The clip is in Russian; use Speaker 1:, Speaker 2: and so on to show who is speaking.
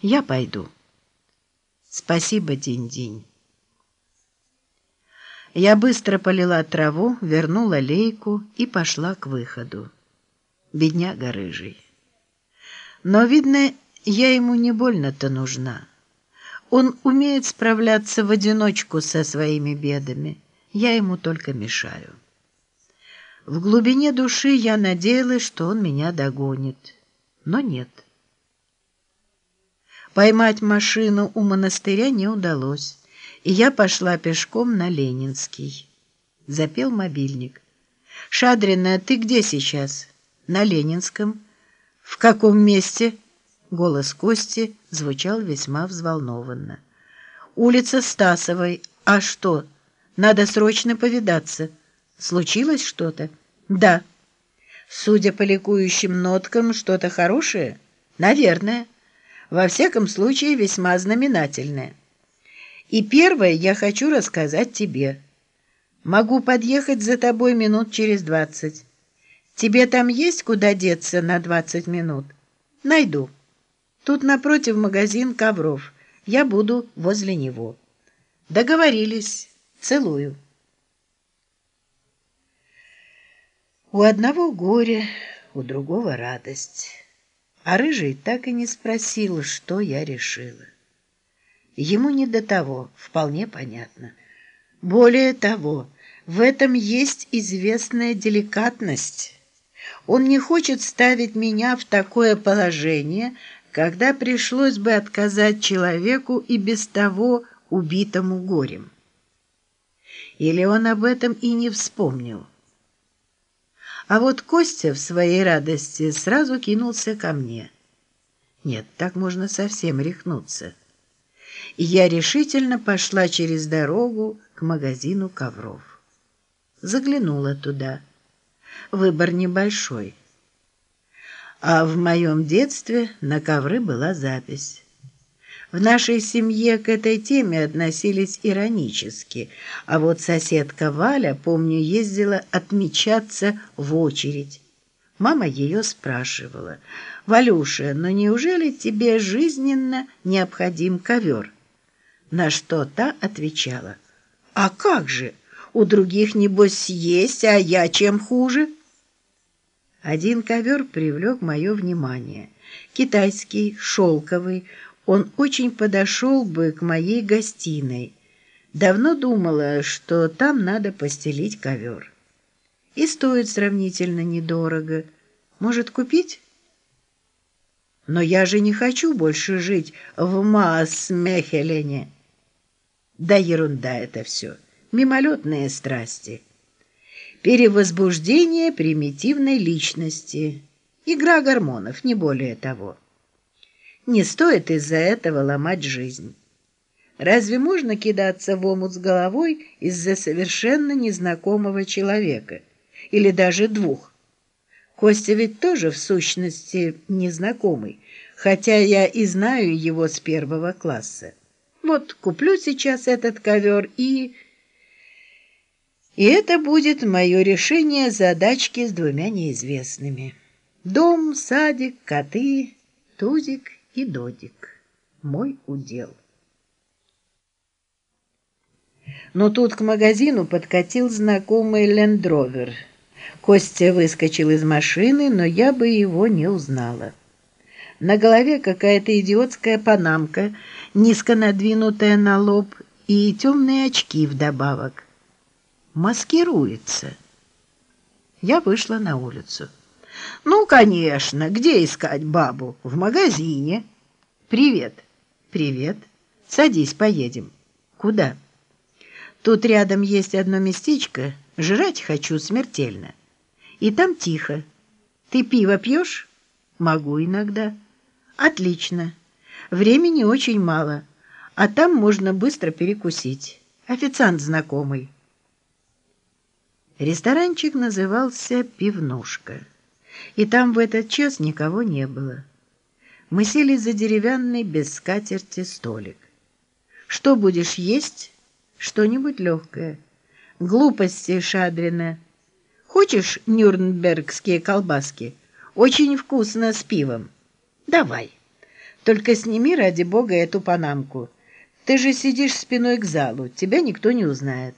Speaker 1: Я пойду. Спасибо, Динь-Динь. Я быстро полила траву, вернула лейку и пошла к выходу. Бедняга рыжий. Но, видно, я ему не больно-то нужна. Он умеет справляться в одиночку со своими бедами. Я ему только мешаю. В глубине души я надеялась, что он меня догонит. Но нет. Поймать машину у монастыря не удалось, и я пошла пешком на Ленинский. Запел мобильник. «Шадрина, ты где сейчас?» «На Ленинском». «В каком месте?» Голос Кости звучал весьма взволнованно. «Улица Стасовой. А что? Надо срочно повидаться. Случилось что-то?» «Да». «Судя по ликующим ноткам, что-то хорошее?» «Наверное. Во всяком случае, весьма знаменательное. И первое я хочу рассказать тебе. Могу подъехать за тобой минут через двадцать. Тебе там есть куда деться на двадцать минут? Найду». Тут напротив магазин ковров. Я буду возле него. Договорились. Целую. У одного горе, у другого радость. А Рыжий так и не спросил, что я решила. Ему не до того, вполне понятно. Более того, в этом есть известная деликатность. Он не хочет ставить меня в такое положение, когда пришлось бы отказать человеку и без того убитому горем. Или он об этом и не вспомнил. А вот Костя в своей радости сразу кинулся ко мне. Нет, так можно совсем рехнуться. И я решительно пошла через дорогу к магазину ковров. Заглянула туда. Выбор небольшой. А в моем детстве на ковры была запись. В нашей семье к этой теме относились иронически, а вот соседка Валя, помню, ездила отмечаться в очередь. Мама ее спрашивала, «Валюша, но неужели тебе жизненно необходим ковер?» На что та отвечала, «А как же? У других, небось, есть, а я чем хуже?» Один ковер привлек мое внимание. Китайский, шелковый, он очень подошел бы к моей гостиной. Давно думала, что там надо постелить ковер. И стоит сравнительно недорого. Может, купить? Но я же не хочу больше жить в Маас-Мехелене. Да ерунда это все, мимолетные страсти перевозбуждение примитивной личности, игра гормонов, не более того. Не стоит из-за этого ломать жизнь. Разве можно кидаться в омут с головой из-за совершенно незнакомого человека? Или даже двух? Костя ведь тоже, в сущности, незнакомый, хотя я и знаю его с первого класса. Вот куплю сейчас этот ковер и... И это будет мое решение задачки с двумя неизвестными. Дом, садик, коты, Тузик и Додик. Мой удел. Но тут к магазину подкатил знакомый лендровер. Костя выскочил из машины, но я бы его не узнала. На голове какая-то идиотская панамка, низко надвинутая на лоб, и темные очки вдобавок маскируется. Я вышла на улицу. «Ну, конечно, где искать бабу? В магазине». «Привет». «Привет. Садись, поедем». «Куда?» «Тут рядом есть одно местечко. Жрать хочу смертельно. И там тихо. Ты пиво пьешь?» «Могу иногда». «Отлично. Времени очень мало, а там можно быстро перекусить. Официант знакомый». Ресторанчик назывался «Пивнушка», и там в этот час никого не было. Мы сели за деревянный без скатерти столик. «Что будешь есть?» «Что-нибудь легкое». «Глупости, Шадрина. Хочешь нюрнбергские колбаски? Очень вкусно с пивом. Давай». Только сними ради бога эту панамку. Ты же сидишь спиной к залу, тебя никто не узнает».